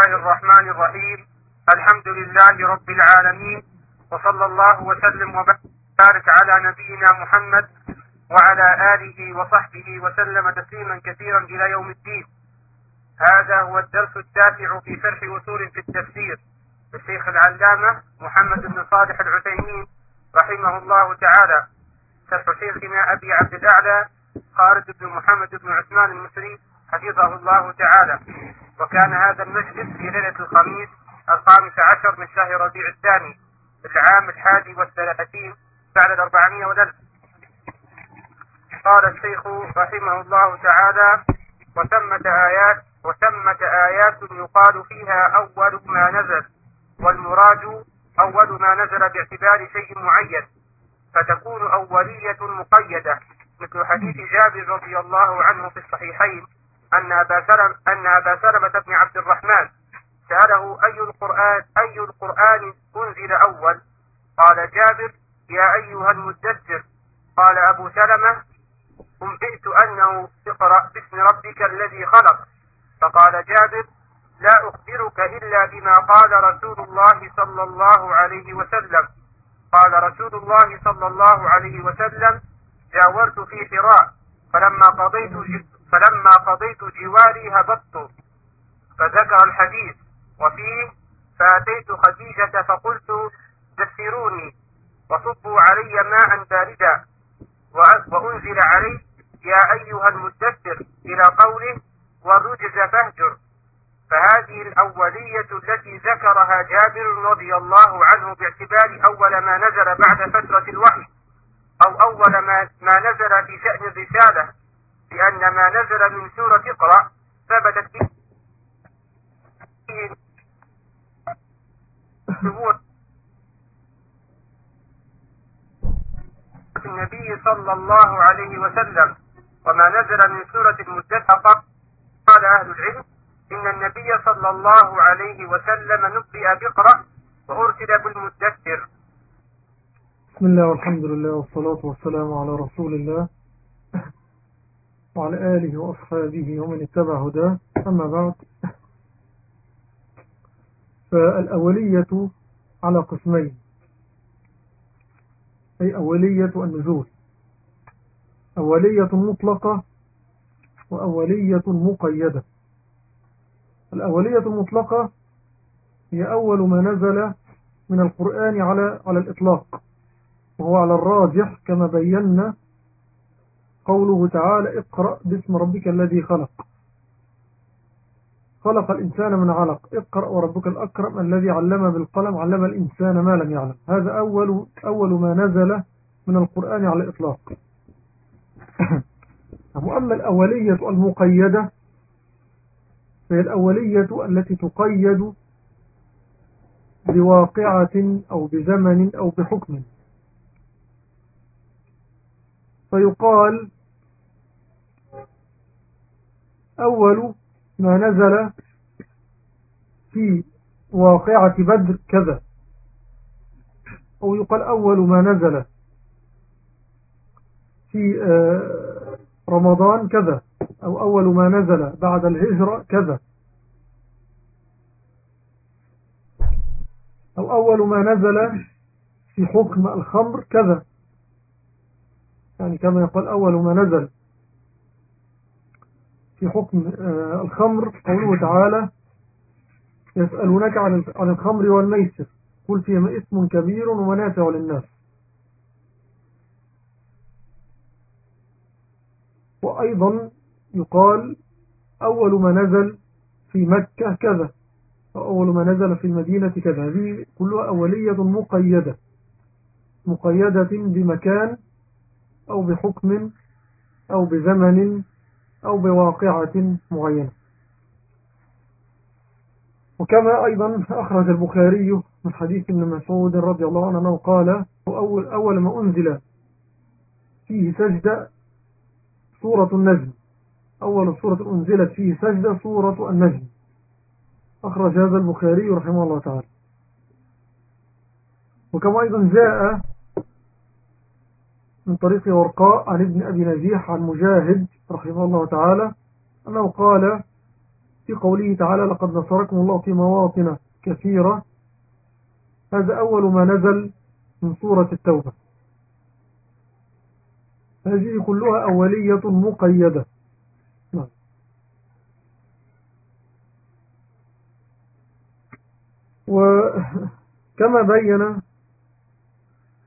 الله الرحمن الرحيم. الحمد لله رب العالمين. وصلى الله وسلم وبارك على نبينا محمد وعلى آله وصحبه وسلم تسليما كثيرا إلى يوم الدين. هذا هو الدرس التاسع في شرح أصول في التفسير. للشيخ العلامة محمد بن صالح العثيمين رحمه الله تعالى. شرح شيخنا أبي عبد الأعلى خالد بن محمد بن عثمان المصري حفظه الله تعالى. وكان هذا المجلس في ليلة الخميس الخامس عشر من شهر ربيع الثاني العام الحادي والثلاثين بعد الأربعمائة والألف قال الشيخ رحمه الله تعالى وثمة آيات وثمة آيات يقال فيها أول ما نزل والمراد أول ما نزل باعتبار شيء معين فتكون أولية مقيدة مثل حديث جابر رضي الله عنه في الصحيحين أن أبا سلم أن أبا سلمة بن عبد الرحمن سأله أي القرآن أي القرآن أنزل أول؟ قال جابر يا أيها المدثر. قال أبو سلمة أنبئت أنه اقرأ باسم ربك الذي خلق. فقال جابر لا أخبرك إلا بما قال رسول الله صلى الله عليه وسلم. قال رسول الله صلى الله عليه وسلم جاورت في حراء فلما قضيت فلما قضيت جواري هبطت. فذكر الحديث. وفيه فأتيت خديجة فقلت دثروني. وصبوا علي ماء باردا. وأنزل علي يا أيها المدثر إلى قوله والرجز فاهجر. فهذه الأولية التي ذكرها جابر رضي الله عنه باعتبار أول ما نزل بعد فترة الوحي أو أول ما, ما نزل في شأن الرسالة. لأن ما نزل من سورة اقرأ ثبتت به. النبي صلى الله عليه وسلم وما نزل من سورة المدثر قال أهل العلم إن النبي صلى الله عليه وسلم نبئ بقرأ وأرسل بالمدثر. بسم الله والحمد لله والصلاة والسلام على رسول الله. وعلى آله وأصحابه ومن اتبع هداه. أما بعد فالأولية على قسمين. أي أولية النزول. أولية مطلقة وأولية مقيدة. الأولية المطلقة هي أول ما نزل من القرآن على على الإطلاق. وهو على الراجح كما بينا قوله تعالى اقرأ باسم ربك الذي خلق. خلق الإنسان من علق. اقرأ وربك الأكرم الذي علم بالقلم علم الإنسان ما لم يعلم. هذا أول, أول ما نزل من القرآن على الإطلاق. وأما الأولية المقيدة فهي الأولية التي تقيد بواقعة أو بزمن أو بحكم. فيقال أول ما نزل في واقعة بدر كذا. أو يقال أول ما نزل في آه، رمضان كذا. أو أول ما نزل بعد الهجرة كذا. أو أول ما نزل في حكم الخمر كذا. يعني كما يقول أول ما نزل في حكم آه، الخمر قوله تعالى يسألونك عن الخمر والميسر قل فيهما اسم كبير ومنافع للناس. وأيضا يقال أول ما نزل في مكة كذا وأول ما نزل في المدينة كذا. هذه كلها أولية مقيدة مقيدة بمكان أو بحكم أو بزمن أو بواقعة معينة. وكما أيضا أخرج البخاري من حديث ابن مسعود رضي الله عنه قال أول, أول ما أنزل فيه سجدة سورة النجم. أول سورة أنزلت فيه سجدة سورة النجم. أخرج هذا البخاري رحمه الله تعالى. وكما أيضا جاء من طريق ورقاء عن ابن أبي نجيح عن مجاهد رحمه الله تعالى أنه قال في قوله تعالى لقد نصركم الله في مواطن كثيرة. هذا أول ما نزل من سورة التوبة. هذه كلها أولية مقيدة. نعم. وكما بين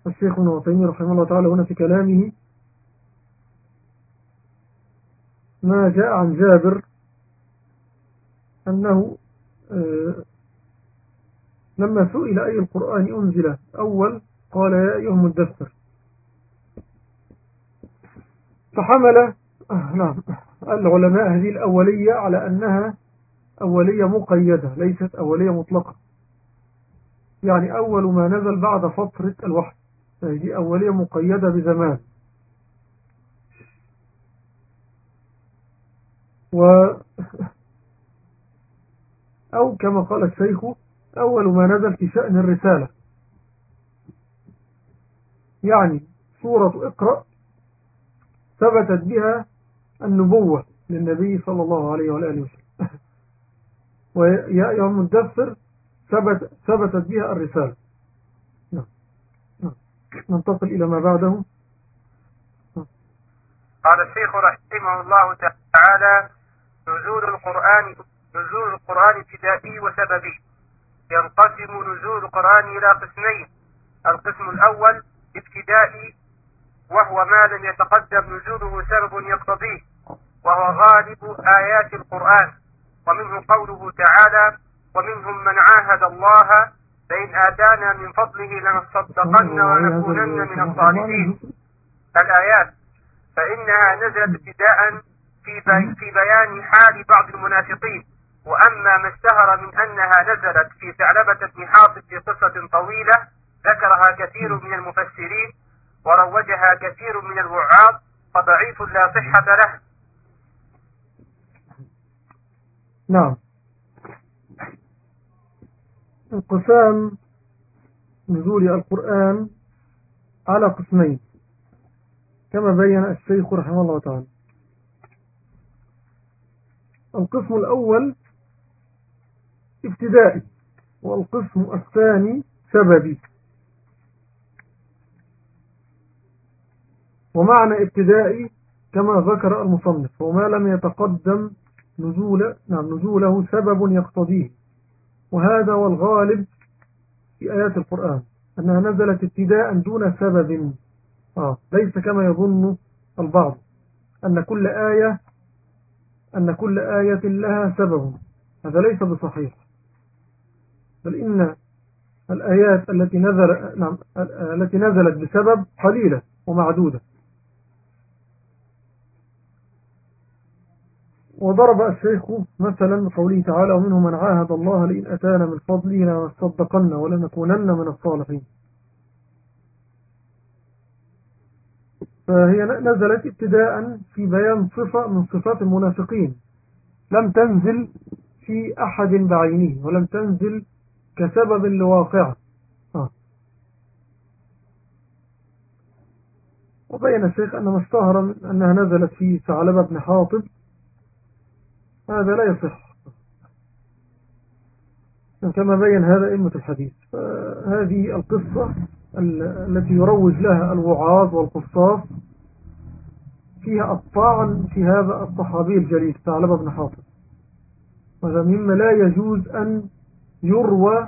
الشيخ ابن عثيمين رحمه الله تعالى هنا في كلامه ما جاء عن جابر أنه آه، لما سئل أي القرآن أنزل أول قال يا أيها المدثر. فحمل آه، نعم العلماء هذه الأولية على أنها أولية مقيدة ليست أولية مطلقة. يعني أول ما نزل بعد فترة الوحي. هذه أولية مقيدة بزمان. و أو كما قال الشيخ أول ما نزل في شأن الرسالة. يعني سورة اقرأ ثبتت بها النبوة للنبي صلى الله عليه وآله وسلم. ويا أيها المدثر ثبت ثبتت بها الرسالة. ننتقل إلى ما بعده. قال الشيخ رحمه الله تعالى نزول القرآن نزول القرآن ابتدائي وسببي. ينقسم نزول القرآن إلى قسمين القسم الأول ابتدائي وهو ما لم يتقدم نزوله سبب يقتضيه وهو غالب آيات القرآن. ومنه قوله تعالى ومنهم من عاهد الله فإن آتانا من فضله لنصدقن ونكونن من الصالحين. الآيات. فإنها نزلت ابتداء في في بيان حال بعض المنافقين. وأما ما اشتهر من أنها نزلت في ثعلبة بن حاطب في قصة طويلة ذكرها كثير من المفسرين وروجها كثير من الوعاظ فضعيف لا صحة له. نعم. انقسام نزول القرآن على قسمين كما بين الشيخ رحمه الله تعالى. القسم الأول ابتدائي والقسم الثاني سببي. ومعنى ابتدائي كما ذكر المصنف وما لم يتقدم نزول نعم نزوله سبب يقتضيه. وهذا والغالب في آيات القرآن أنها نزلت ابتداء دون سبب. آه ليس كما يظن البعض أن كل آية أن كل آية لها سبب. هذا ليس بصحيح. بل إن الآيات التي نزل نعم التي نزلت بسبب قليلة ومعدودة. وضرب الشيخ مثلا قوله تعالى ومنه من عاهد الله لئن أتانا من فضله لنصدقن ولنكونن من الصالحين. فهي نزلت ابتداء في بيان صفة من صفات المنافقين. لم تنزل في أحد بعينه ولم تنزل كسبب لواقعه. آه. وبين الشيخ أن ما اشتهر أنها نزلت في ثعلبة بن حاطب هذا لا يصح. كما بين هذا إمة الحديث هذه القصة التي يروج لها الوعاظ والقصاص فيها الطعن في هذا الصحابي الجليل ثعلبة بن حاطب وهذا مما لا يجوز أن يروى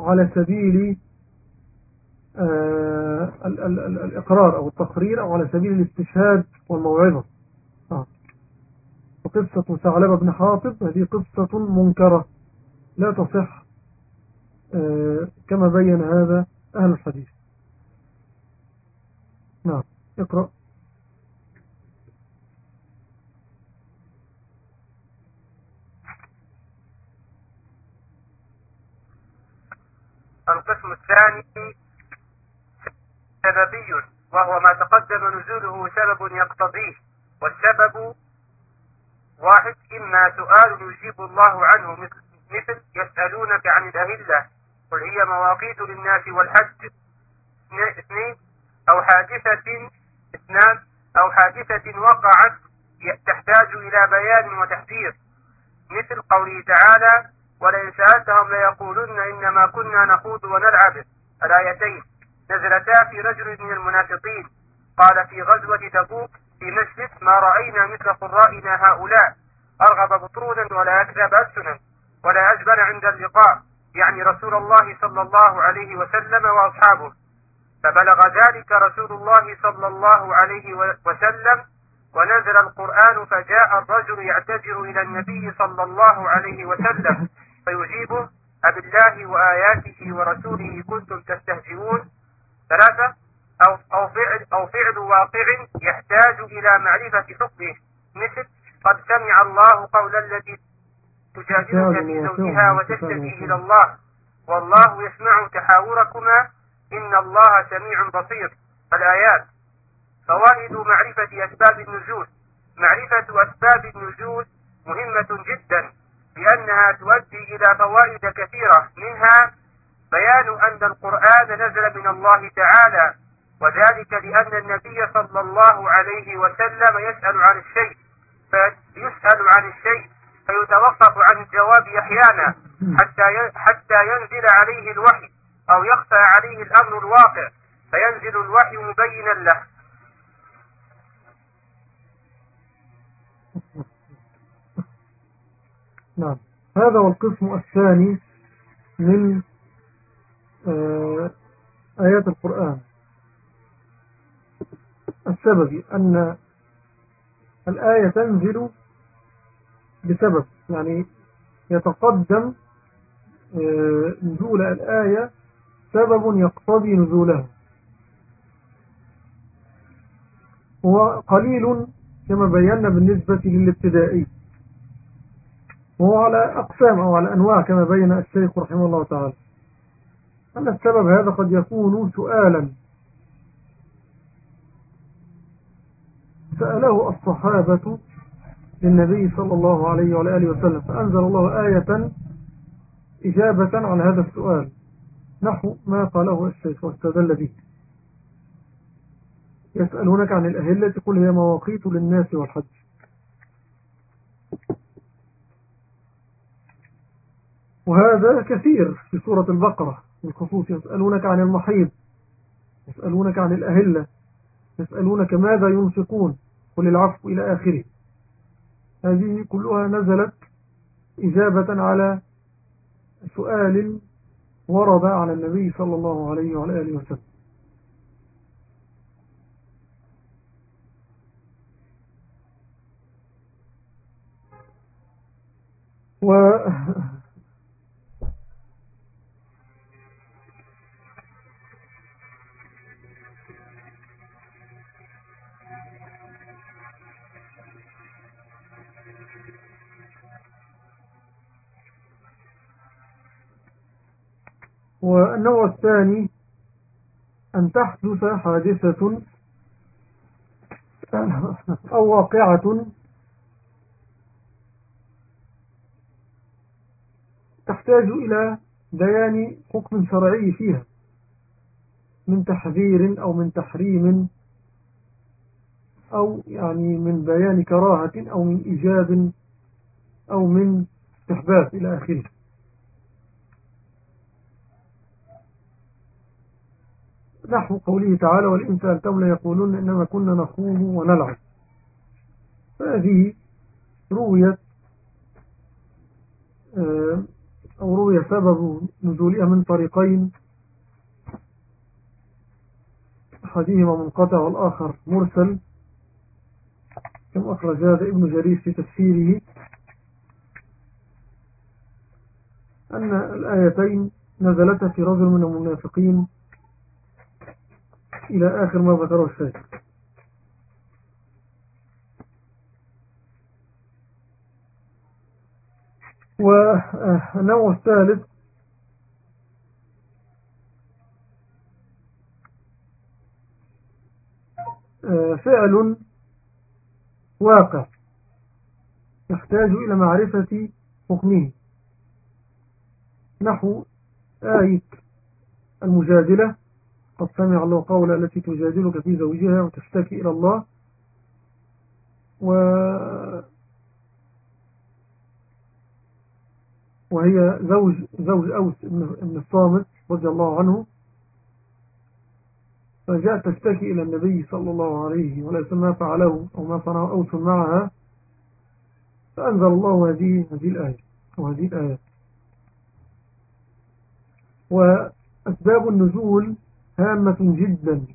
على سبيل آه الإقرار أو التقرير أو على سبيل الاستشهاد والموعظة. آه. وقصة ثعلبة بن حاطب هذه قصة منكرة. لا تصح آه كما بين هذا أهل الحديث. نعم اقرأ. القسم الثاني سببي وهو ما تقدم نزوله سبب يقتضيه والسبب واحد إما سؤال يجيب الله عنه مثل, مثل يسألونك عن الأهلة قل هي مواقيت للناس والحج اثنين أو حادثة اثنان أو حادثة وقعت تحتاج إلى بيان وتحذير. مثل قوله تعالى ولئن سألتهم ليقولن إنما كنا نخوض ونلعب الآيتين نزلتا في رجل من المنافقين قال في غزوة تبوك في مجلس ما رأينا مثل قرائنا هؤلاء. أرغب بطرونا ولا أكذب ألسنا ولا أجبن عند اللقاء يعني رسول الله صلى الله عليه وسلم وأصحابه. فبلغ ذلك رسول الله صلى الله عليه وسلم ونزل القرآن فجاء الرجل يعتذر إلى النبي صلى الله عليه وسلم فيجيبه أبالله وآياته ورسوله كنتم تستهزئون. ثلاثة أو, أو, فعل, أو فعل واقع يحتاج إلى معرفة حكمه. مثل قد سمع الله قول التي تجادلك في زوجها وتشتكي إلى الله. والله يسمع تحاوركما. إن الله سميع بصير. الآيات فوائد معرفة أسباب النزول. معرفة أسباب النزول مهمة جدا لأنها تؤدي إلى فوائد كثيرة. منها بيان أن القرآن نزل من الله تعالى. وذلك لأن النبي صلى الله عليه وسلم يسأل عن الشيء فيسأل عن الشيء فيتوقف عن الجواب أحيانا حتى حتى ينزل عليه الوحي أو يخفى عليه الأمر الواقع فينزل الوحي مبينا له. نعم. هذا هو القسم الثاني من آه، آيات القرآن. السبب أن الآية تنزل بسبب يعني يتقدم آه، نزول الآية سبب يقتضي نزولها. هو قليل كما بينا بالنسبة للابتدائي. وهو على أقسام أو على أنواع كما بين الشيخ رحمه الله تعالى. أن السبب هذا قد يكون سؤالا. سأله الصحابة للنبي صلى الله عليه وآله وسلم فأنزل الله آية إجابة عن هذا السؤال. نحو ما قاله الشيخ واستدل به. يسألونك عن الأهلة قل هي مواقيت للناس والحج. وهذا كثير في سورة البقرة. بالخصوص يسألونك عن المحيط يسألونك عن الأهلة يسألونك ماذا ينفقون. قل العفو إلى آخره. هذه كلها نزلت إجابة على سؤال ورد على النبي صلى الله عليه وعلى آله وسلم. و والنوع الثاني أن تحدث حادثة أو واقعة تحتاج إلى بيان حكم شرعي فيها من تحذير أو من تحريم أو يعني من بيان كراهة أو من إيجاب أو من استحباب إلى آخره. نحو قوله تعالى والإن سألتم ليقولون إنما كنا نخوض ونلعب. فهذه رويت آه، أو روي سبب نزولها من طريقين. أحدهما منقطع والآخر مرسل كما أخرج هذا ابن جرير في تفسيره. أن الآيتين نزلتا في رجل من المنافقين. إلى آخر ما ذكره الشيخ. والنوع الثالث فعل واقع يحتاج إلى معرفة حكمه. نحو آية المجادلة قد سمع الله قول التي تجادلك في زوجها وتشتكي إلى الله. و وهي زوج, زوج أوس بن الصامت رضي الله عنه. فجاءت تشتكي إلى النبي صلى الله عليه وليس ما فعله أو ما صنعه أوس معها. فأنزل الله هذه هذه الآية وهذه الآيات. وأسباب النزول هامة جدا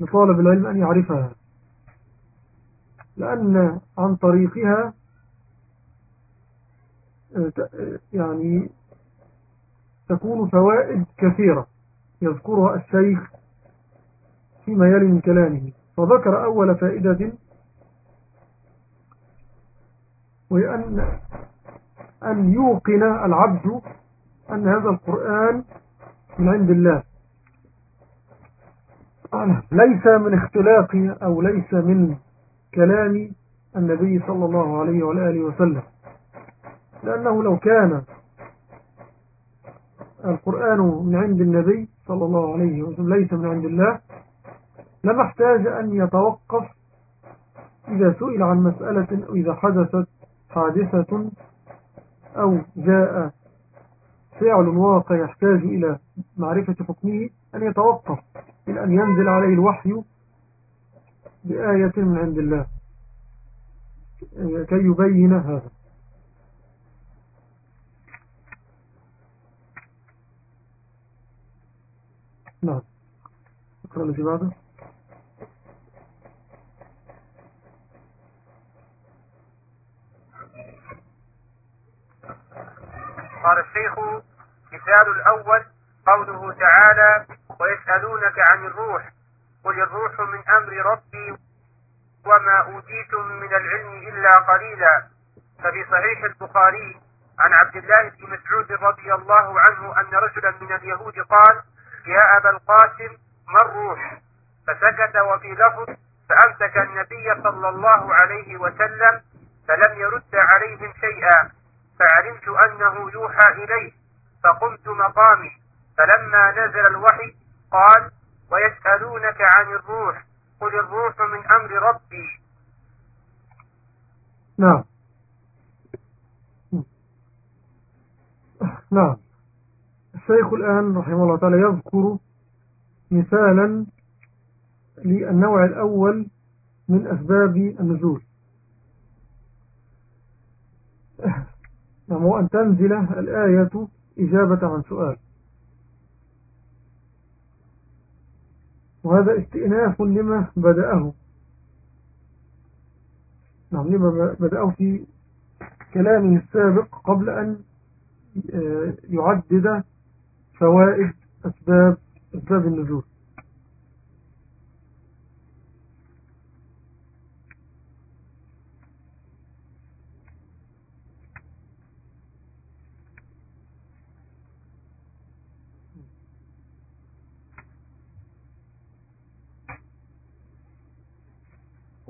لطالب العلم أن يعرفها لأن عن طريقها يعني تكون فوائد كثيرة يذكرها الشيخ فيما يلي من كلامه. فذكر أول فائدة وهي أن, أن يوقن العبد أن هذا القرآن من عند الله. ليس من اختلاق أو ليس من كلام النبي صلى الله عليه وآله وسلم لأنه لو كان القرآن من عند النبي صلى الله عليه وسلم ليس من عند الله لما احتاج أن يتوقف إذا سئل عن مسألة أو إذا حدثت حادثة أو جاء فعل واقع يحتاج إلى معرفة حكمه أن يتوقف. إلى أن ينزل عليه الوحي بآية من عند الله. كي يبين هذا. نعم. اقرأ الذي بعده. قال الشيخ مثال الأول قوله تعالى ويسألونك عن الروح قل الروح من أمر ربي وما أوتيتم من العلم إلا قليلا. ففي صحيح البخاري عن عبد الله بن مسعود رضي الله عنه أن رجلا من اليهود قال يا أبا القاسم ما الروح؟ فسكت وفي لفظ فأمسك النبي صلى الله عليه وسلم فلم يرد عليهم شيئا فعلمت أنه يوحى إليه فقمت مقامي فلما نزل الوحي قال ويسألونك عن الروح قل الروح من أمر ربي. نعم. نعم. الشيخ الآن رحمه الله تعالى يذكر مثالا للنوع الأول من أسباب النزول. نعم أن تنزل الآية إجابة عن سؤال. وهذا استئناف لما بدأه. نعم لما بدأه في كلامه السابق قبل أن آه، يعدد فوائد أسباب, أسباب النزول.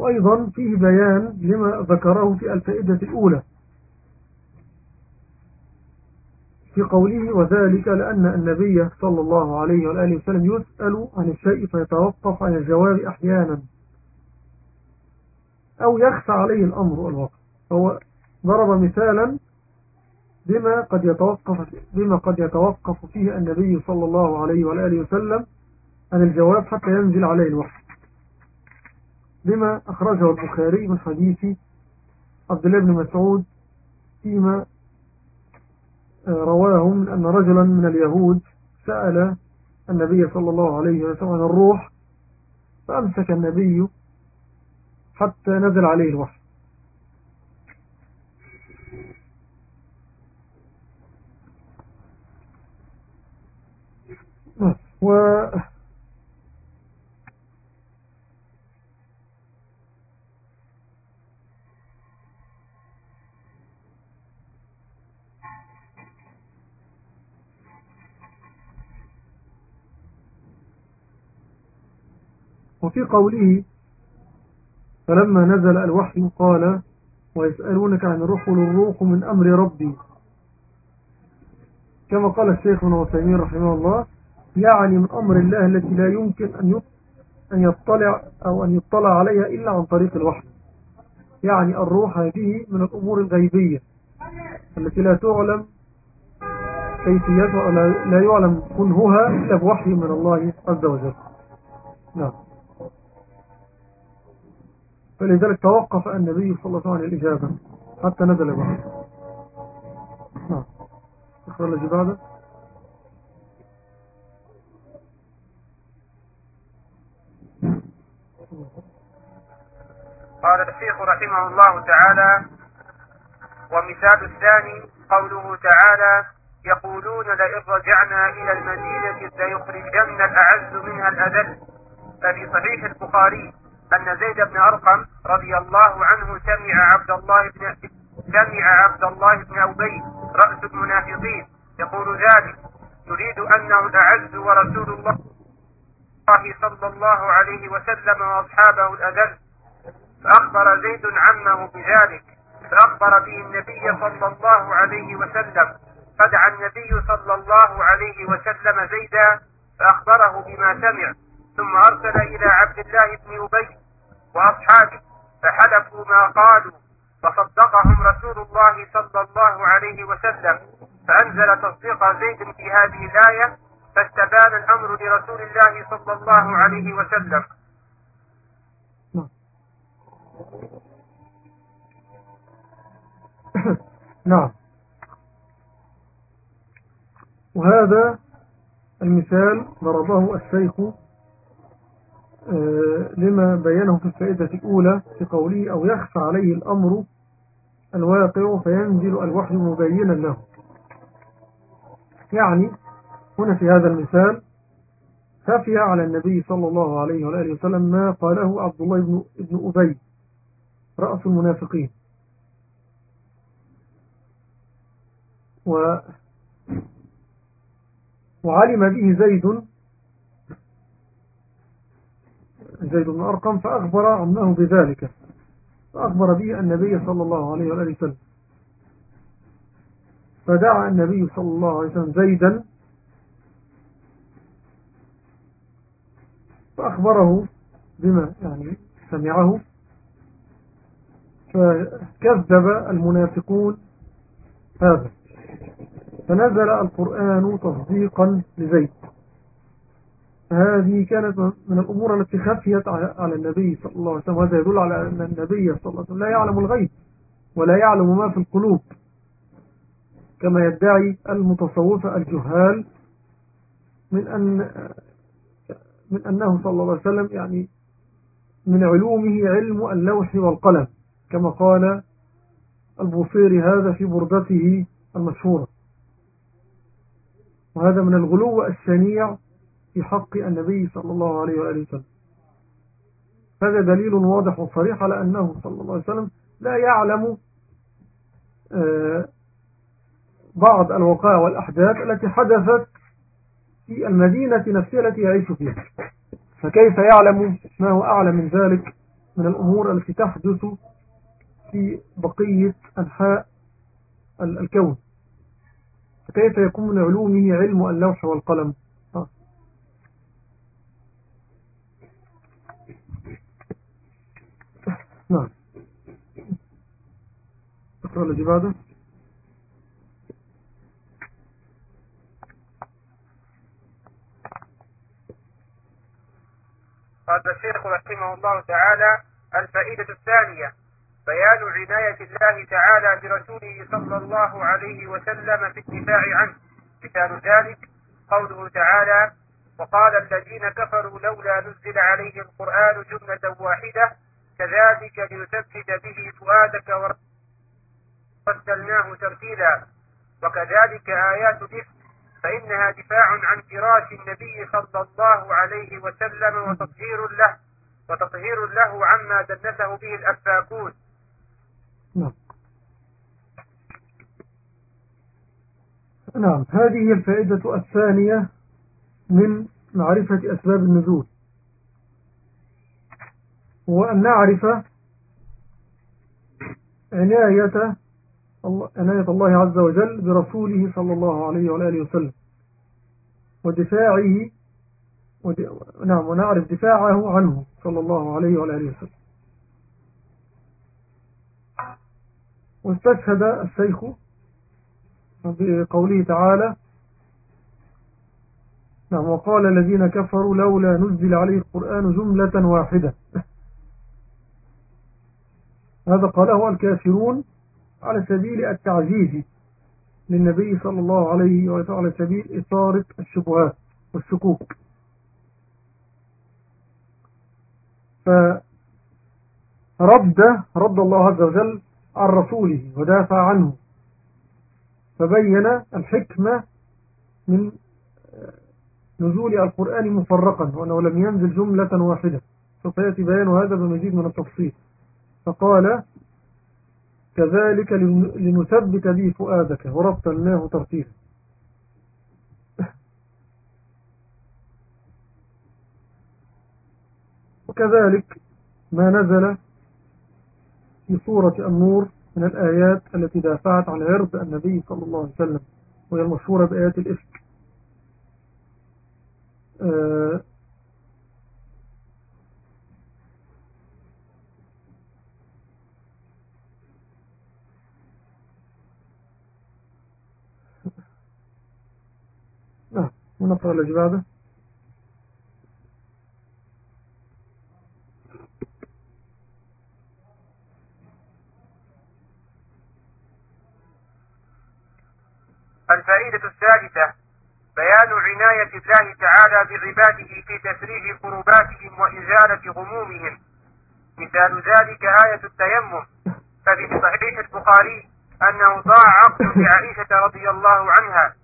وأيضا فيه بيان لما ذكره في الفائدة الأولى. في قوله وذلك لأن النبي صلى الله عليه وآله وسلم يسأل عن الشيء فيتوقف عن الجواب أحيانا. أو يخفى عليه الأمر والوقت هو ضرب مثالا بما قد يتوقف بما قد يتوقف فيه النبي صلى الله عليه وآله وسلم عن الجواب حتى ينزل عليه الوحي. بما أخرجه البخاري من حديث عبد الله بن مسعود فيما رواه من أن رجلا من اليهود سأل النبي صلى الله عليه وسلم عن الروح فأمسك النبي حتى نزل عليه الوحي. و وفي قوله فلما نزل الوحي قال ويسألونك عن الروح والروح من أمر ربي. كما قال الشيخ ابن وسيمين رحمه الله يعني من أمر الله التي لا يمكن أن أن يطلع أو أن يطلع عليها إلا عن طريق الوحي. يعني الروح هذه من الأمور الغيبية التي لا تعلم كيفيتها لا يعلم كنهها إلا بوحي من الله عز وجل. نعم. فلذلك توقف النبي صلى الله عليه وسلم عن الإجابة حتى نزل بعد نعم. اخبر الذي بعده. قال الشيخ رحمه الله تعالى ومثال الثاني قوله تعالى يقولون لئن رجعنا إلى المدينة ليخرجن الأعز منها الأذل. ففي صحيح البخاري أن زيد بن أرقم رضي الله عنه سمع عبد الله بن سمع عبد الله بن أبي رأس المنافقين يقول ذلك يريد أنه الأعز ورسول الله صلى الله عليه وسلم وأصحابه الأذل. فأخبر زيد عمه بذلك فأخبر به النبي صلى الله عليه وسلم. فدعا النبي صلى الله عليه وسلم زيدا فأخبره بما سمع. ثم أرسل إلى عبد الله بن أبي وأصحابه فحلفوا ما قالوا فصدقهم رسول الله صلى الله عليه وسلم فأنزل تصديق زيد في هذه الآية فاستبان الأمر لرسول الله صلى الله عليه وسلم. نعم. وهذا المثال ضربه الشيخ لما بينه في الفائدة الأولى في قوله أو يخفى عليه الأمر الواقع فينزل الوحي مبينا له. يعني هنا في هذا المثال خفي على النبي صلى الله عليه وآله وسلم ما قاله عبد الله بن أبي رأس المنافقين. و وعلم به زيد زيد بن أرقم فأخبر عمه بذلك. فأخبر به النبي صلى الله عليه وآله وسلم. فدعا النبي صلى الله عليه وسلم زيدا. فأخبره بما يعني سمعه. فكذب المنافقون هذا. فنزل القرآن تصديقا لزيد. هذه كانت من الأمور التي خفيت على النبي صلى الله عليه وسلم وهذا يدل على أن النبي صلى الله عليه وسلم لا يعلم الغيب ولا يعلم ما في القلوب كما يدعي المتصوفة الجهال من أن من أنه صلى الله عليه وسلم يعني من علومه علم اللوح والقلم كما قال البوصيري هذا في بردته المشهورة. وهذا من الغلو الشنيع في حق النبي صلى الله عليه وآله وسلم. هذا دليل واضح وصريح على أنه صلى الله عليه وسلم لا يعلم آه، بعض الوقائع والأحداث التي حدثت في المدينة نفسها التي يعيش فيها. فكيف يعلم؟ ما هو أعلى من ذلك؟ من الأمور التي تحدث في بقية أنحاء الكون. فكيف يكون من علومه علم اللوح والقلم؟ نعم. السؤال الذي بعده. قال الشيخ رحمه الله تعالى الفائدة الثانية بيان عناية الله تعالى برسوله صلى الله عليه وسلم في الدفاع عنه. مثال ذلك قوله تعالى وقال الذين كفروا لولا نزل عليه القرآن جملة واحدة كذلك ليثبت به فؤادك ورسلناه ترتيلا وكذلك آيات الإفك فإنها دفاع عن فراش النبي صلى الله عليه وسلم وتطهير له وتطهير له عما دنسه به الأفاكون. نعم. نعم هذه الفائدة الثانية من معرفة أسباب النزول. وأن نعرف عناية عناية الله عز وجل برسوله صلى الله عليه وآله وسلم. ودفاعه نعم ونعرف دفاعه عنه صلى الله عليه وآله وسلم. واستشهد الشيخ بقوله تعالى نعم وقال الذين كفروا لولا نزل عليه القرآن جملة واحدة. هذا قاله الكافرون على سبيل التعجيز للنبي صلى الله عليه وسلم على سبيل إثارة الشبهات والشكوك. فرد رد الله عز وجل عن رسوله ودافع عنه. فبين الحكمة من نزول القرآن مفرقا وأنه لم ينزل جملة واحدة. سوف يأتي بيان هذا بمزيد من التفصيل. فقال كذلك لنثبت به فؤادك. وربطناه ترتيبا وكذلك ما نزل في سورة النور من الآيات التي دافعت عن عرض النبي صلى الله عليه وسلم وهي المشهورة بآيات الإفك. آه، نعم ونقرأ الأجبابة الفائدة الثالثة بيان عناية الله تعالى بعباده في تفريج كرباتهم وإزالة غمومهم. مثال ذلك آية التيمم. ففي صحيح البخاري أنه ضاع عقد لعائشة رضي الله عنها.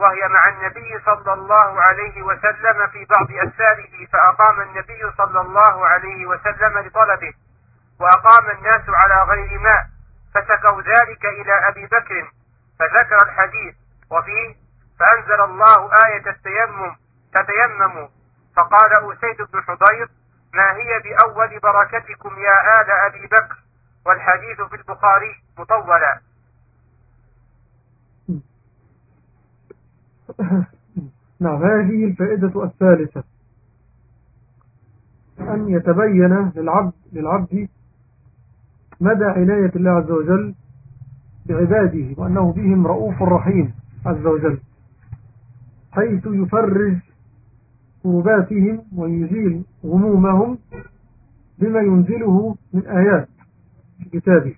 وهي مع النبي صلى الله عليه وسلم في بعض أسفاره فأقام النبي صلى الله عليه وسلم لطلبه وأقام الناس على غير ماء فشكوا ذلك إلى أبي بكر فذكر الحديث وفيه فأنزل الله آية التيمم تتيمموا فقال أسيد بن حضير ما هي بأول بركتكم يا آل أبي بكر؟ والحديث في البخاري مطولا. نعم هذه الفائدة الثالثة. أن يتبين للعبد, للعبد مدى عناية الله عز وجل بعباده وأنه بهم رؤوف رحيم عز وجل حيث يفرج كرباتهم ويزيل غمومهم بما ينزله من آيات في كتابه.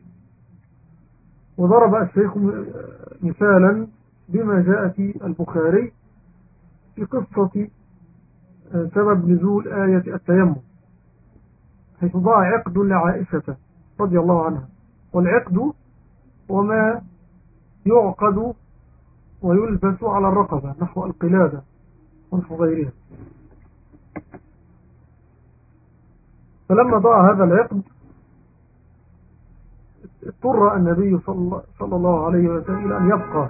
وضرب الشيخ مثالا بما جاء في البخاري في قصة آه، سبب نزول آية التيمم حيث ضاع عقد لعائشة رضي الله عنها. والعقد وما يعقد ويلبس على الرقبة نحو القلادة ونحو غيرها. فلما ضاع هذا العقد اضطر النبي صلى الله عليه وسلم أن يبقى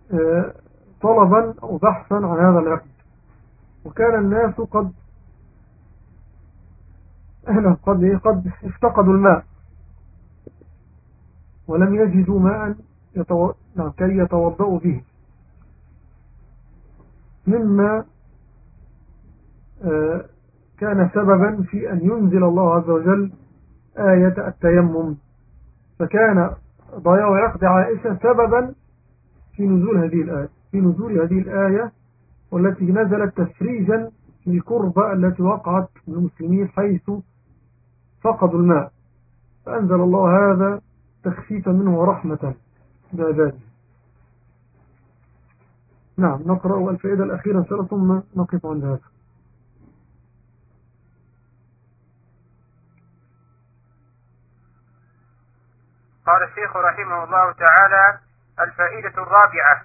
آه، طلبا أو بحثا عن هذا العقد. وكان الناس قد قد قد افتقدوا الماء. ولم يجدوا ماء. نعم كي يتوضأوا به. مما آه، كان سببا في أن ينزل الله عز وجل آية التيمم. فكان ضياء عقد عائشة سببا في نزول هذه الآية في نزول هذه الآية والتي نزلت تفريجا للكربة التي وقعت للمسلمين حيث فقدوا الماء. فأنزل الله هذا تخفيفا منه ورحمة بعباده نعم نقرأ الفائدة الأخيرة الله ثم نقف عند هذا. قال الشيخ رحمه الله تعالى الفائدة الرابعة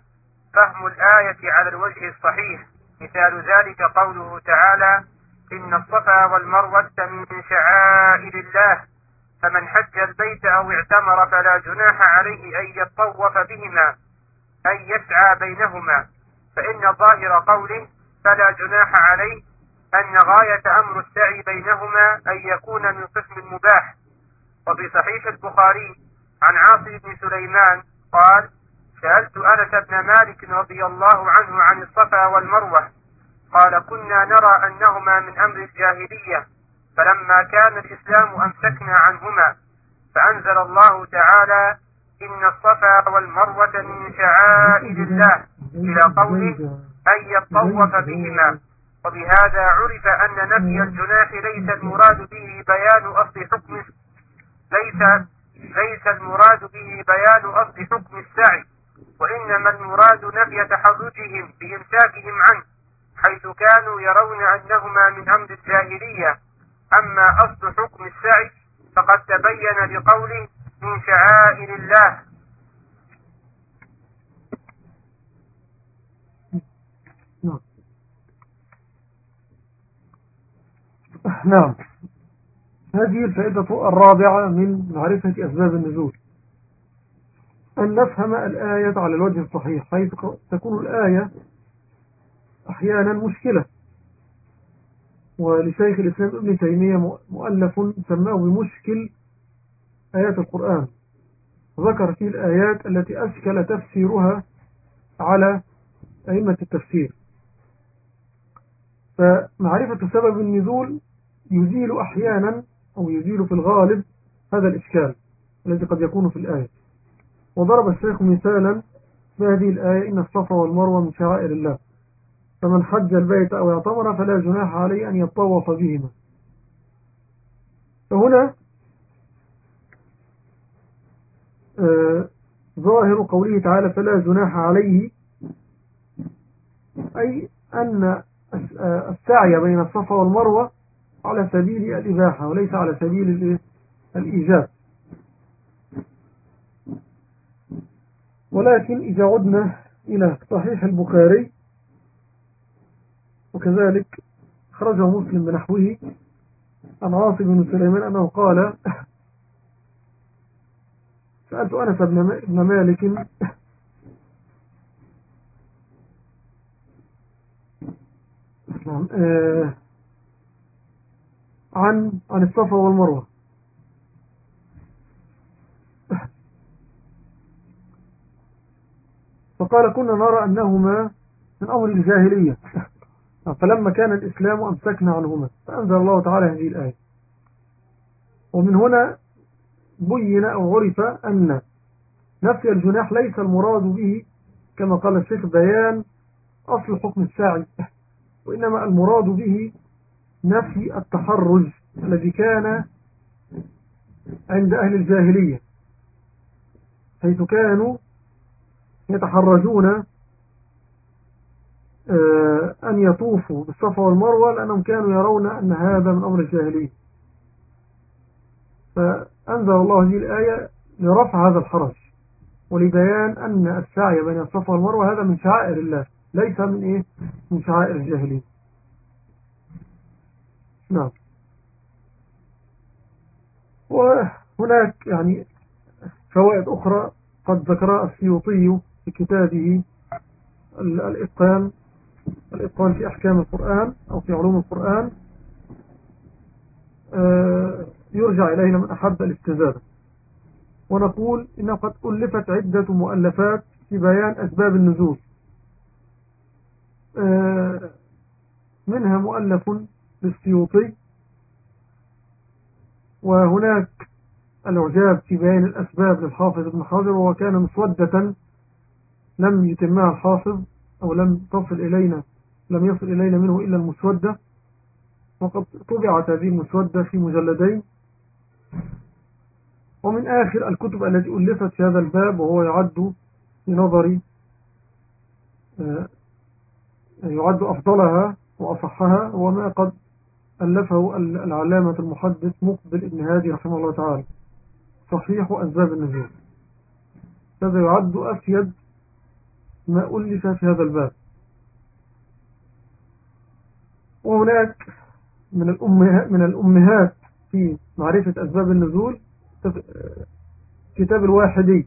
فهم الآية على الوجه الصحيح. مثال ذلك قوله تعالى إن الصفا والمروة من شعائر الله فمن حج البيت أو اعتمر فلا جناح عليه أن يطوف بهما أن يسعى بينهما. فإن ظاهر قوله فلا جناح عليه أن غاية أمر السعي بينهما أن يكون من قسم المباح وفي صحيح البخاري عن عاصم بن سليمان قال سألت أنس بن مالك رضي الله عنه عن الصفا والمروة قال كنا نرى أنهما من أمر الجاهلية فلما كان الإسلام أمسكنا عنهما فأنزل الله تعالى إن الصفا والمروة من شعائر الله إلى قوله أن يطوف بهما وبهذا عرف أن نفي الجناح ليس المراد به بيان أصل حكم ليس ليس المراد به بيان أصل حكم السعي. وإنما المراد نفي تحرجهم بإمساكهم عنه حيث كانوا يرون أنهما من أمر الجاهلية. أما أصل حكم السعي فقد تبين بقوله من شعائر الله. نعم. هذه الفائدة الرابعة من معرفة أسباب النزول. أن نفهم الآية على الوجه الصحيح حيث تكون الآية أحيانا مشكلة. ولشيخ الإسلام ابن تيمية مؤلف سماه بمشكل آيات القرآن. ذكر فيه الآيات التي أشكل تفسيرها على أئمة التفسير. فمعرفة سبب النزول يزيل أحيانا أو يزيل في الغالب هذا الإشكال الذي قد يكون في الآية. وضرب الشيخ مثالا بهذه الآية إن الصفا والمروة من شعائر الله. فمن حج البيت أو يعتمر فلا جناح عليه أن يطوف بهما. فهنا آه ظاهر قوله تعالى فلا جناح عليه أي أن السعي بين الصفا والمروة على سبيل الإباحة وليس على سبيل الإيجاب. ولكن إذا عدنا إلى صحيح البخاري وكذلك خرجه مسلم بنحوه عن عاصم بن سليمان أنه قال سألت أنس بن مالك نعم آه، عن عن الصفا والمروة. فقال كنا نرى أنهما من أمر الجاهلية. فلما كان الإسلام أمسكنا عنهما. فأنزل الله تعالى هذه الآية. ومن هنا بين أو عرف أن نفي الجناح ليس المراد به كما قال الشيخ بيان أصل حكم الساعي. وإنما المراد به نفي التحرج الذي كان عند أهل الجاهلية. حيث كانوا يتحرجون آه، أن يطوفوا بالصفا والمروة لأنهم كانوا يرون أن هذا من أمر الجاهلية فأنزل الله هذه الآية لرفع هذا الحرج ولبيان أن السعي بين الصفا والمروة هذا من شعائر الله ليس من إيه؟ من شعائر الجاهلية نعم. وهناك يعني فوائد أخرى قد ذكرها السيوطي في كتابه الإتقان الإتقان في أحكام القرآن أو في علوم القرآن. آه، يرجع إلينا من أحب الاستزادة. ونقول إنه قد ألفت عدة مؤلفات في بيان أسباب النزول. آه، منها مؤلف للسيوطي وهناك الإعجاب في بيان الأسباب للحافظ ابن حجر وهو كان مسودة لم يتمها الحافظ أو لم تصل إلينا لم يصل إلينا منه إلا المسودة وقد طبعت هذه المسودة في مجلدين. ومن آخر الكتب التي ألفت في هذا الباب وهو يعد في نظري آه، يعد أفضلها وأصحها وما قد ألفه العلامة المحدث مقبل ابن هادي رحمه الله تعالى صحيح أسباب النزول. هذا يعد أفيد ما ألف في هذا الباب. وهناك من الأمهات, من الأمهات في معرفة أسباب النزول كتاب الواحدي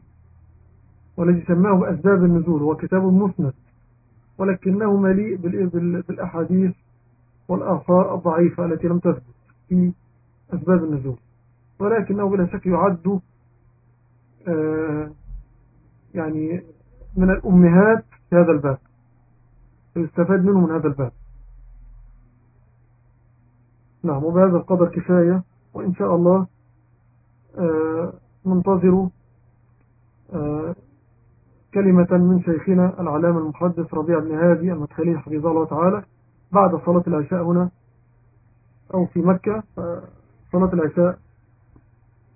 والذي سماه بأسباب النزول هو كتاب مسند ولكنه مليء بالأحاديث والآثار الضعيفة التي لم تثبت في أسباب النزول. ولكنه بلا شك يعد آه، يعني من الأمهات في هذا الباب. يستفاد منه من هذا الباب. نعم وبهذا القدر كفاية وإن شاء الله آه، ننتظر آه، كلمة من شيخنا العلام المحدث ربيع بن هادي المدخلي حفظه الله تعالى بعد صلاة العشاء هنا أو في مكة صلاة العشاء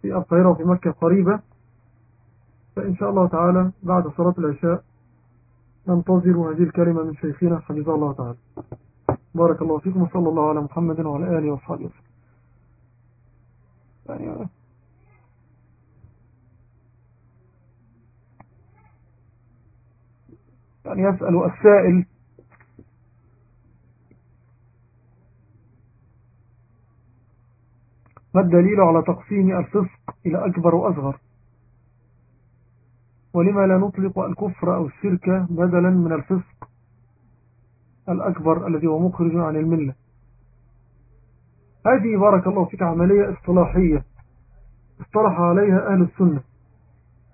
في القاهرة وفي مكة قريبة فإن شاء الله تعالى بعد صلاة العشاء ننتظر هذه الكلمة من شيخنا حفظه الله تعالى. بارك الله فيكم وصلى الله على محمد وعلى آله وصحبه وسلم. يعني يعني يسأل السائل ما الدليل على تقسيم الفسق إلى أكبر وأصغر؟ ولما لا نطلق الكفر أو الشرك بدلا من الفسق الأكبر الذي هو مخرج عن الملة. هذه بارك الله فيك عملية اصطلاحية اصطلح عليها أهل السنة.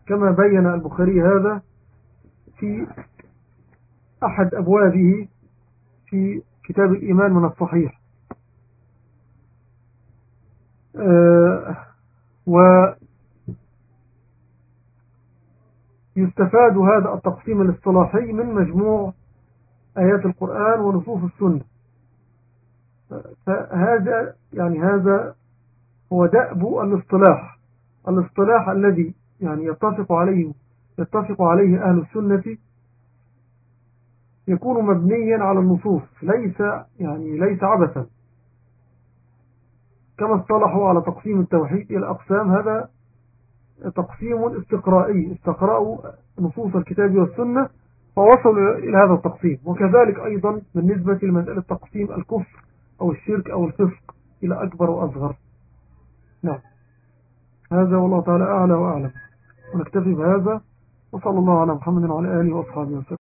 كما بين البخاري هذا في أحد أبوابه في كتاب الإيمان من الصحيح. آه، ويستفاد هذا التقسيم الاصطلاحي من مجموع آيات القرآن ونصوص السنة. فهذا يعني هذا هو دأب الاصطلاح. الاصطلاح الذي يعني يتفق عليه يتفق عليه أهل السنة يكون مبنيا على النصوص ليس يعني ليس عبثا. كما اصطلحوا على تقسيم التوحيد إلى أقسام هذا تقسيم استقرائي استقرأوا نصوص الكتاب والسنة فوصلوا إلى هذا التقسيم. وكذلك أيضا بالنسبة لمسألة تقسيم الكفر أو الشرك أو الفسق إلى أكبر وأصغر. نعم. هذا والله تعالى أعلى وأعلم. ونكتفي بهذا وصلى الله على محمد وعلى آله وأصحابه وسلم.